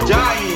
giant.